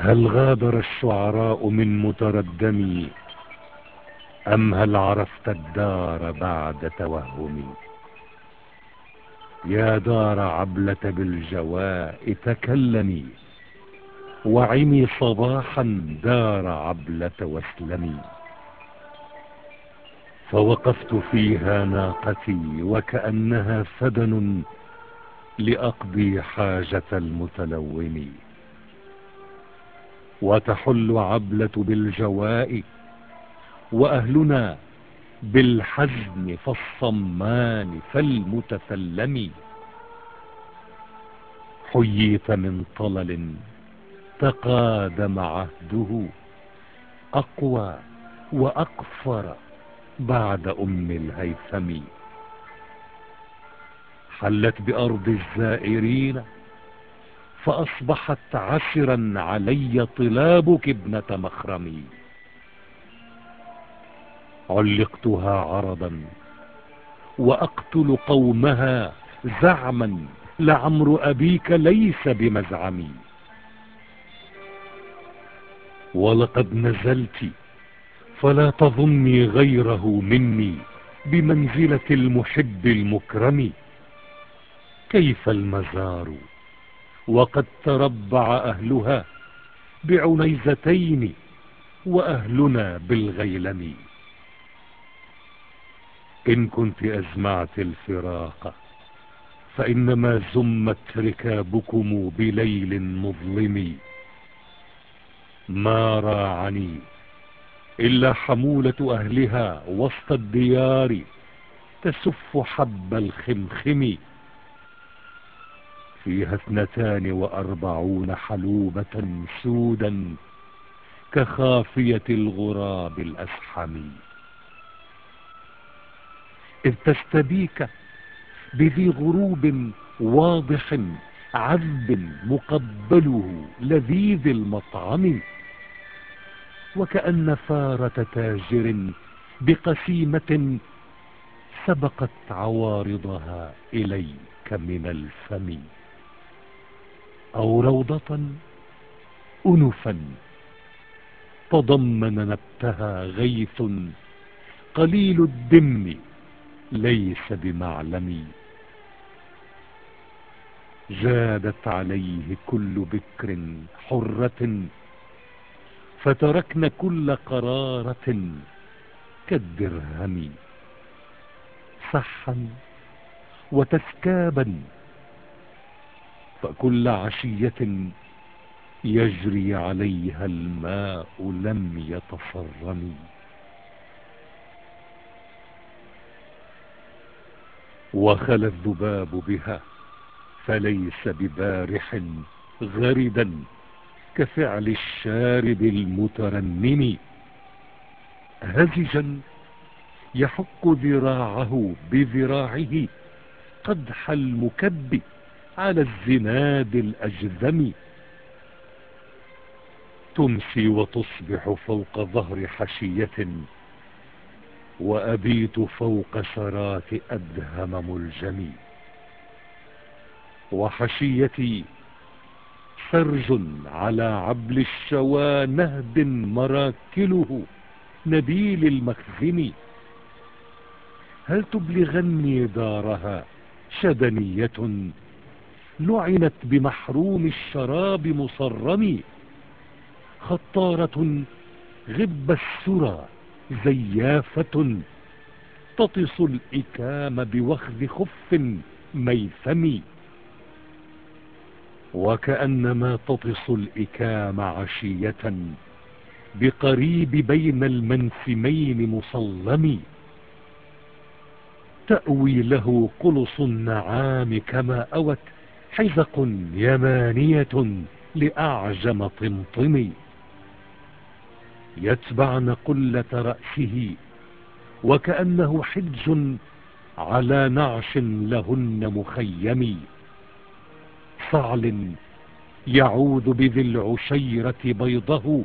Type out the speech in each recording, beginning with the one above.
هل غادر الشعراء من متردمي أم هل عرفت الدار بعد توهمي يا دار عبلة بالجواء تكلمي وعمي صباحا دار عبلة واسلمي فوقفت فيها ناقتي وكأنها فدن لأقضي حاجة المتلوم وتحل عبلة بالجواء وأهلنا بالحزن فالصمان فالمتثلم حييت من طلل تقادم عهده أقوى وأقفر بعد أم الهيثم. حلت بأرض الزائرين فأصبحت عسرا علي طلابك ابنة مخرمي. علقتها عرضا وأقتل قومها زعما لعمر أبيك ليس بمزعمي. ولقد نزلت فلا تظني غيره مني بمنزلة المحب المكرم. كيف المزار؟ وقد تربع أهلها بعنيزتين وأهلنا بالغيلم. إن كنت أزمعت الفراق فإنما زمت ركابكم بليل مظلم. ما راعني إلا حمولة أهلها وسط الديار تسف حب الخمخم. فيها اثنتان وأربعون حلوبة سودا كخافية الغراب الأسحم. إذ تستبيك بذي غروب واضح عذب مقبله لذيذ المطعم وكأن فارة تاجر بقسيمة سبقت عوارضها إليك من الفم. أو روضة أنفا تضمن نبتها غيث قليل الدم ليس بمعلم جادت عليه كل بكر حرة فتركن كل قرارة كالدرهم صحا وتسكابا فكل عشية يجري عليها الماء لم يتصرم وخلى الذباب بها فليس ببارح غردا كفعل الشارب المترنم. هزجا يحك ذراعه بذراعه قدح المكب. على الزناد الأجذم. تمسي وتصبح فوق ظهر حشية وأبيت فوق شراك أدهم ملجم. وحشيتي سرج على عبل الشوى نهد مراكله نبيل المخزم هل تبلغني دارها شدنية؟ لعنت بمحروم الشراب مصرم. خطارة غب السرى زيافة تطس الإكام بوخذ خف ميثم. وكأنما تطس الإكام عشية بقريب بين المنسمين مصلم. تأوي له قلص النعام كما أوت حزق يمانية لأعجم طمطم. يتبعن قلة رأسه وكأنه حج على نعش لهن مخيم. صعل يعود بذي العشيرة بيضه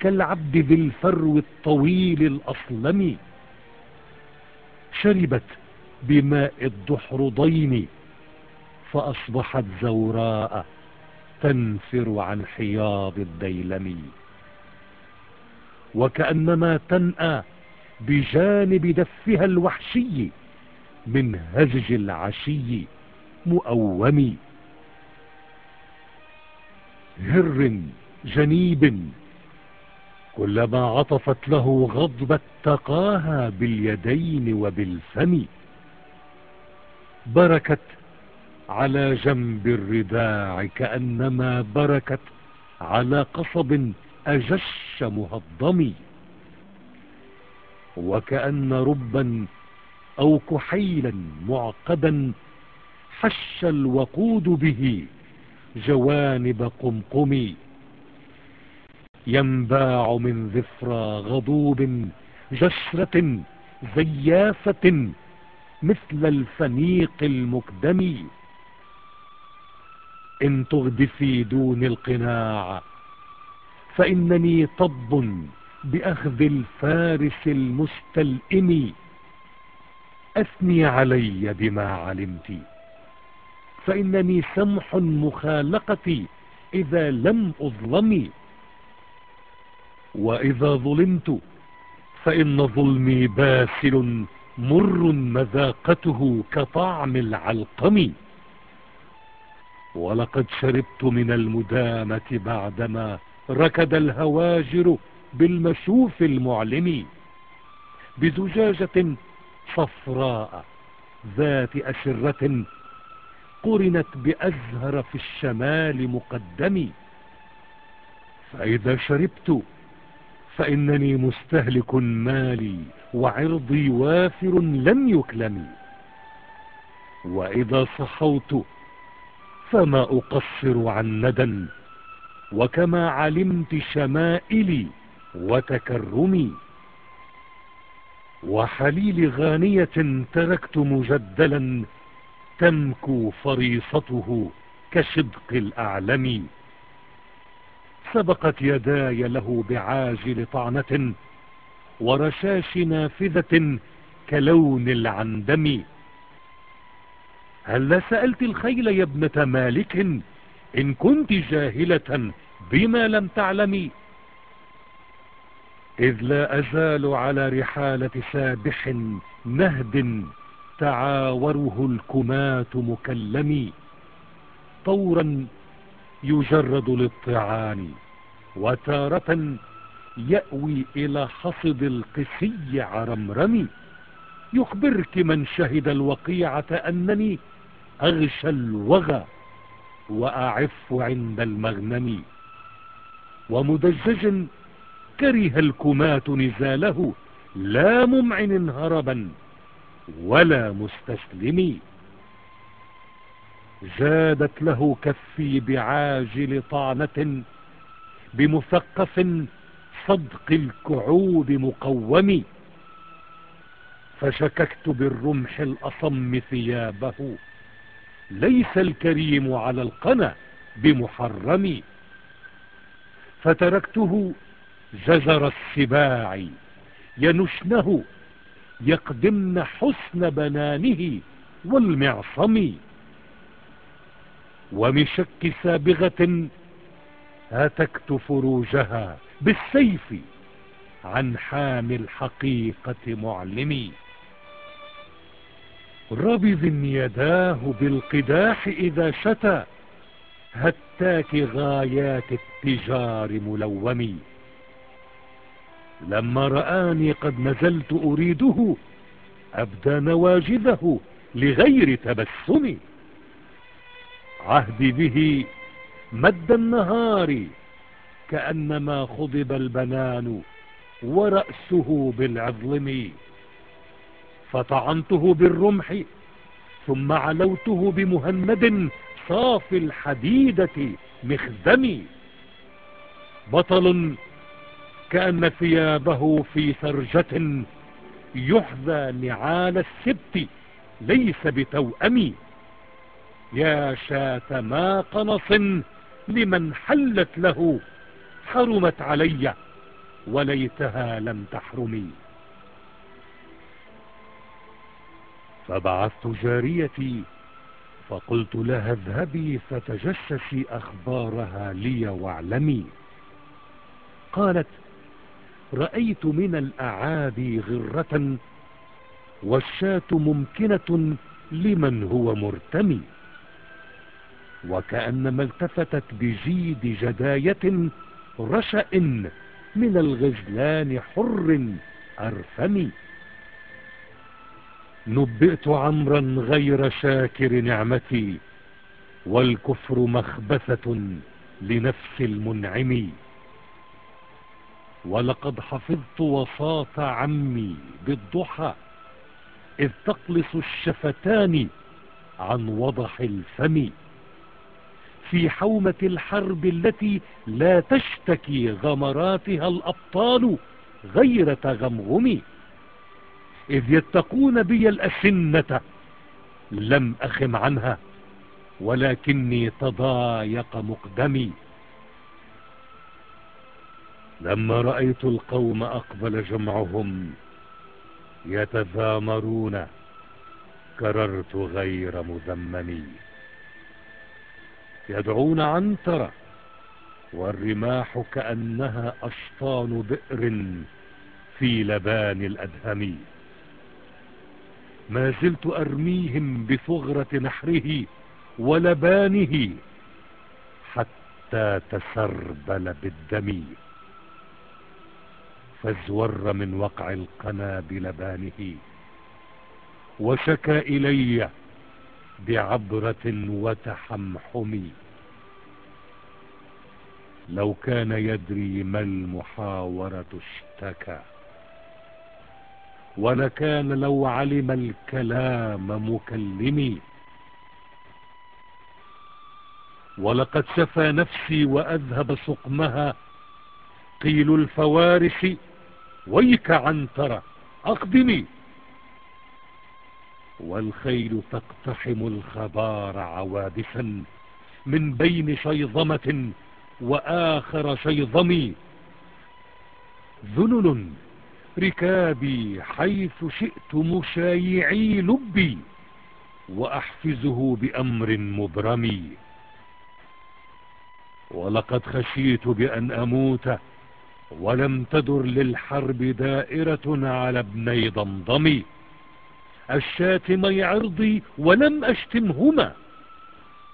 كالعبد ذي الفرو الطويل الأصلم. شربت بماء الدحرضين فأصبحت زوراء تنفر عن حياض الديلم. وكأنما تنأى بجانب دفها الوحشي من هزج العشي مؤوم. هر جنيب كلما عطفت له غضبت تقاها باليدين وبالفم. بركت على جنب الرداع كأنما بركت على قصب أجش مهضم. وكأن ربا أو كحيلا معقدا حش الوقود به جوانب قمقم. ينباع من ذفرى غضوب جسرة زيافة مثل الفنيق المكدم. إن تغدفي دون القناع فإنني طب بأخذ الفارس المستلئم. أثني علي بما علمت فإنني سمح مخالقتي إذا لم أظلم. وإذا ظلمت فإن ظلمي باسل مر مذاقته كطعم العلقم. ولقد شربت من المدامة بعدما ركد الهواجر بالمشوف المعلم بزجاجة صفراء ذات أسرة قرنت بأزهر في الشمال مقدم. فإذا شربت فإنني مستهلك مالي وعرضي وافر لم يكلم. وإذا صحوت فما أقصر عن ندى وكما علمت شمائلي وتكرمي. وحليل غانية تركت مجدلا تمكو فريصته كشدق الأعلم. سبقت يداي له بعاجل طعنة ورشاش نافذة كلون العندم. هل سألت الخيل يا ابنة مالك إن كنت جاهلة بما لم تعلمي إذ لا أزال على رحالة سابح نهد تعاوره الكمات مكلمي طورا يجرد للطعان وتارة يأوي إلى حصد القسي عرمرمي يخبرك من شهد الوقيعة أنني أغشى الوغى وأعف عند المغنم. ومدجج كره الكمات نزاله لا ممعن هربا ولا مستسلم. زادت له كفي بعاجل طعنة بمثقف صدق الكعوب مقوم. فشككت بالرمح الأصم ثيابه ليس الكريم على القنا بمحرم. فتركته جزر السباع ينشنه يقدمن حسن بنانه والمعصم. ومشك سابغة هتكت فروجها بالسيف عن حام الحقيقة معلمي ربض يداه بالقداح إذا شتى هتاك غايات التجار ملومي. لما رآني قد نزلت أريده أبدى نواجذه لغير تبسم. عهدي به مد النهار كأنما خضب البنان ورأسه بالعظلم. فطعنته بالرمح ثم علوته بمهند صاف الحديدة مخدم بطل كأن ثيابه في سرجة يحذى نعال السبت ليس بتوأم يا شاة ما قنص لمن حلت له حرمت علي وليتها لم تحرمي. فبعثت جاريتي فقلت لها اذهبي فتجسسي أخبارها لي واعلمي. قالت رأيت من الأعادي غرة والشاة ممكنة لمن هو مرتمي. وكأنما التفتت بجيد جداية رشأ من الغزلان حر أرثمي نبئت عمرا غير شاكر نعمتي والكفر مخبثة لنفس المنعم. ولقد حفظت وصاة عمي بالضحى إذ تقلص الشفتان عن وضح الفم. في حومة الحرب التي لا تشتكي غمراتها الأبطال غير تغمغم إذ يتقون بي الأسنة لم أخم عنها ولكني تضايق مقدمي. لما رأيت القوم أقبل جمعهم يتذامرون كررت غير مذمم يدعون عنترة والرماح كأنها أشطان بئر في لبان الأدهم. ما زلت أرميهم بثغرة نحره ولبانه حتى تسربل بالدم. فازور من وقع القنا بلبانه وشكى إلي بعبرة وتحمحم. لو كان يدري ما المحاورة اشتكى. ولكان لو علم الكلام مكلمي. ولقد شفى نفسي وأذهب سقمها. قيل الفوارس ويك عنترة أقدمي. والخيل تقتحم الخبار عوادفا من بين شيظمة وآخر شيظم ذلل ركابي حيث شئت مشايعي لبي وأحفزه بأمر مبرم ولقد خشيت بأن أموت ولم تدر للحرب دائرة على ابني ضمضم الشاتمي عرضي ولم أشتمهما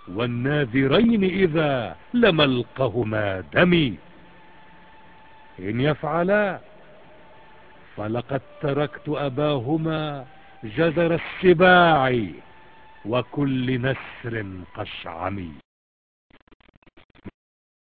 والناذرين إذا لم ألقهما دمي. إن يفعلا فلقد تركت أباهما جذر السباع وكل نسر قشعمي.